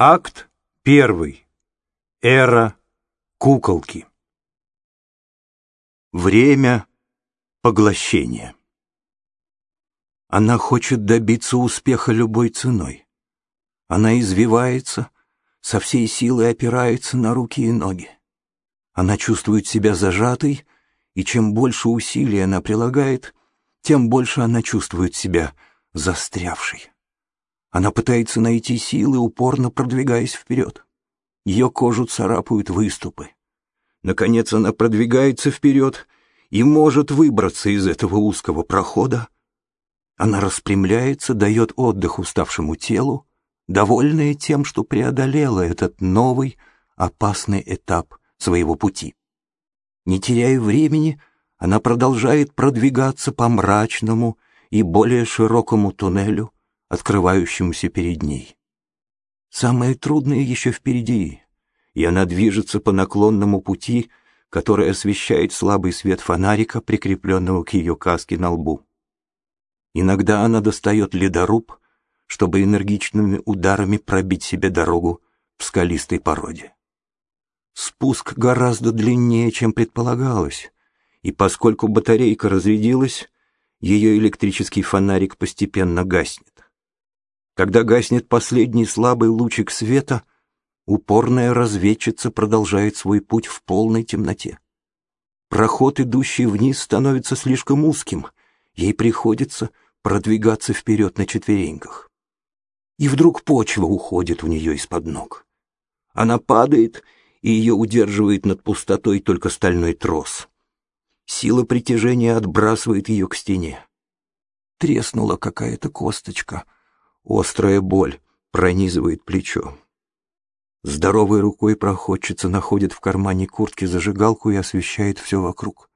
Акт первый. Эра куколки. Время поглощения. Она хочет добиться успеха любой ценой. Она извивается, со всей силой опирается на руки и ноги. Она чувствует себя зажатой, и чем больше усилий она прилагает, тем больше она чувствует себя застрявшей. Она пытается найти силы, упорно продвигаясь вперед. Ее кожу царапают выступы. Наконец она продвигается вперед и может выбраться из этого узкого прохода. Она распрямляется, дает отдых уставшему телу, довольная тем, что преодолела этот новый, опасный этап своего пути. Не теряя времени, она продолжает продвигаться по мрачному и более широкому туннелю, открывающемуся перед ней. Самое трудное еще впереди, и она движется по наклонному пути, который освещает слабый свет фонарика, прикрепленного к ее каске на лбу. Иногда она достает ледоруб, чтобы энергичными ударами пробить себе дорогу в скалистой породе. Спуск гораздо длиннее, чем предполагалось, и поскольку батарейка разрядилась, ее электрический фонарик постепенно гаснет. Когда гаснет последний слабый лучик света, упорная разведчица продолжает свой путь в полной темноте. Проход, идущий вниз, становится слишком узким, ей приходится продвигаться вперед на четвереньках. И вдруг почва уходит у нее из-под ног. Она падает, и ее удерживает над пустотой только стальной трос. Сила притяжения отбрасывает ее к стене. Треснула какая-то косточка — Острая боль пронизывает плечо. Здоровой рукой проходчица находит в кармане куртки зажигалку и освещает все вокруг.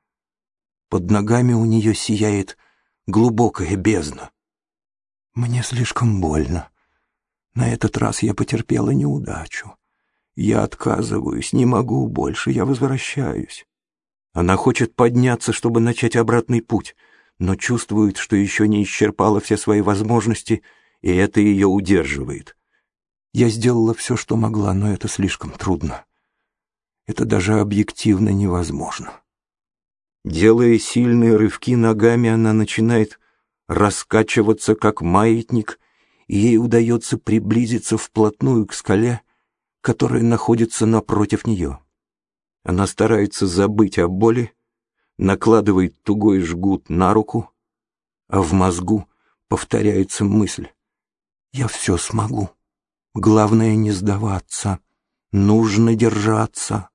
Под ногами у нее сияет глубокая бездна. Мне слишком больно. На этот раз я потерпела неудачу. Я отказываюсь, не могу больше, я возвращаюсь. Она хочет подняться, чтобы начать обратный путь, но чувствует, что еще не исчерпала все свои возможности — и это ее удерживает. Я сделала все, что могла, но это слишком трудно. Это даже объективно невозможно. Делая сильные рывки ногами, она начинает раскачиваться, как маятник, и ей удается приблизиться вплотную к скале, которая находится напротив нее. Она старается забыть о боли, накладывает тугой жгут на руку, а в мозгу повторяется мысль. Я все смогу. Главное не сдаваться. Нужно держаться.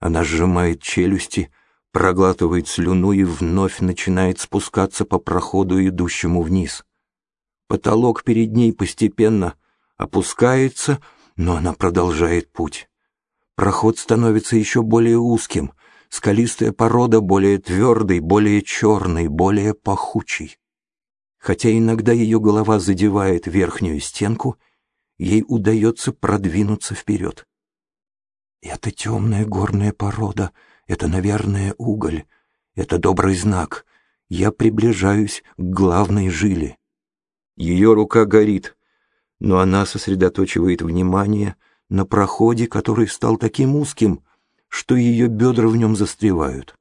Она сжимает челюсти, проглатывает слюну и вновь начинает спускаться по проходу, идущему вниз. Потолок перед ней постепенно опускается, но она продолжает путь. Проход становится еще более узким, скалистая порода более твердой, более черной, более пахучей. Хотя иногда ее голова задевает верхнюю стенку, ей удается продвинуться вперед. Это темная горная порода, это, наверное, уголь, это добрый знак. Я приближаюсь к главной жиле. Ее рука горит, но она сосредоточивает внимание на проходе, который стал таким узким, что ее бедра в нем застревают.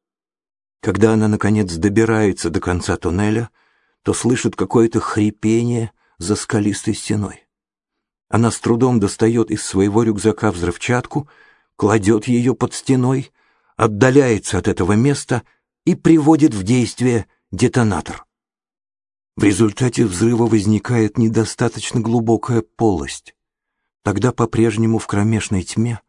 Когда она, наконец, добирается до конца туннеля — то слышит какое-то хрипение за скалистой стеной. Она с трудом достает из своего рюкзака взрывчатку, кладет ее под стеной, отдаляется от этого места и приводит в действие детонатор. В результате взрыва возникает недостаточно глубокая полость. Тогда по-прежнему в кромешной тьме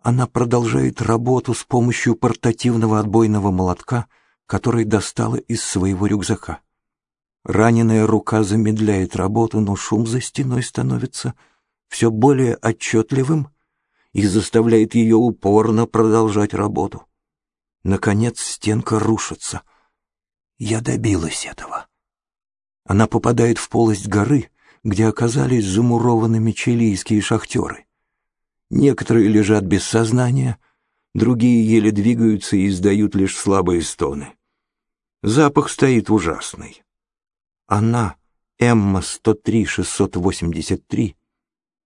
она продолжает работу с помощью портативного отбойного молотка, который достала из своего рюкзака. Раненая рука замедляет работу, но шум за стеной становится все более отчетливым и заставляет ее упорно продолжать работу. Наконец стенка рушится. Я добилась этого. Она попадает в полость горы, где оказались замурованными чилийские шахтеры. Некоторые лежат без сознания, другие еле двигаются и издают лишь слабые стоны. Запах стоит ужасный. Она, Эмма 103-683,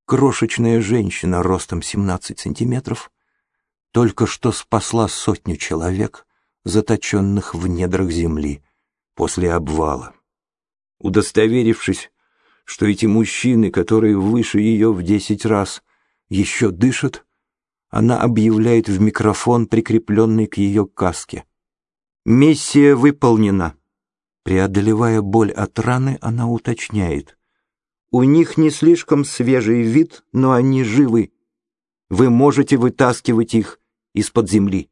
Крошечная женщина ростом 17 сантиметров только что спасла сотню человек, заточенных в недрах земли после обвала. Удостоверившись, что эти мужчины, которые выше ее в десять раз, еще дышат, она объявляет в микрофон, прикрепленный к ее каске. «Миссия выполнена». Преодолевая боль от раны, она уточняет. «У них не слишком свежий вид, но они живы. Вы можете вытаскивать их из-под земли».